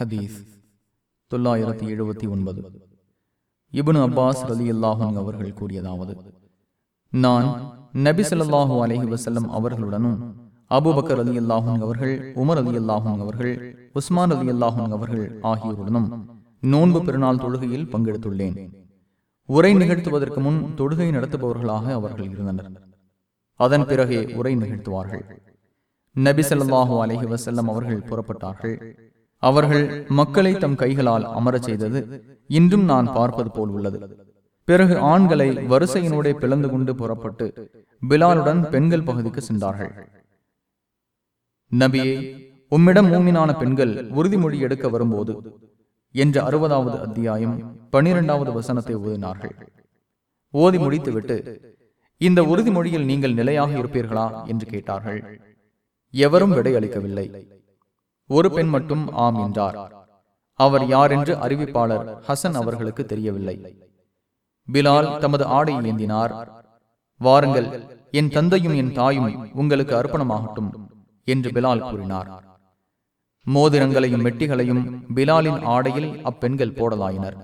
ஹதீஸ் தொள்ளாயிரத்தி எழுபத்தி ஒன்பது. இபுன் அப்பாஸ் அலி அல்லாஹன் அவர்கள் கூறியதாவது நான் நபி ஸல்லல்லாஹு அலஹி வசல்லம் அவர்களுடனும் அபுபக்கர் அலி அல்லாஹன் அவர்கள் உமர் அலி அல்லாஹன் அவர்கள் உஸ்மான் அலி அல்லாஹன் அவர்கள் ஆகியோருடனும் நோன்பு பெருநாள் தொழுகையில் பங்கெடுத்துள்ளேன். உரை நிகழ்த்துவதற்கு முன் தொழுகை நடத்துபவர்களாக அவர்கள் இருந்தனர். அதன் பிறகே உரை நிகழ்த்துவார்கள். நபி சொல்லாஹு அலஹி வசல்லம் அவர்கள் புறப்பட்டார்கள். அவர்கள் மக்களை தம் கைகளால் அமரச் செய்தது. இன்றும் நான் பார்ப்பது போல் உள்ளது. பிறகு ஆண்களை வரிசையினோடே பிளந்து கொண்டு புறப்பட்டு பிலாலுடன் பெண்கள் பகுதிக்கு சென்றார்கள். நபியே உம்மிடம் மூமினான பெண்கள் உறுதிமொழி எடுக்க வரும்போது என்ற அறுபதாவது அத்தியாயம் பனிரெண்டாவது வசனத்தை ஓதினார்கள். ஓதி முடித்துவிட்டு இந்த உறுதிமொழியில் நீங்கள் நிலையாக இருப்பீர்களா? என்று கேட்டார்கள். எவரும் விடை அளிக்கவில்லை. ஒரு பெண் மட்டும் ஆம் என்றார். அவர் யார் என்று அறிவிப்பாளர் ஹசன் அவர்களுக்கு தெரியவில்லை. பிலால் தமது ஆடை ஏந்தினார். வாருங்கள் என் தந்தையும் என் தாயும் உங்களுக்கு அர்ப்பணமாகட்டும் என்று பிலால் கூறினார். மோதிரங்களையும் மெட்டிகளையும் பிலாலின் ஆடையில் அப்பெண்கள் போடலாயினர்.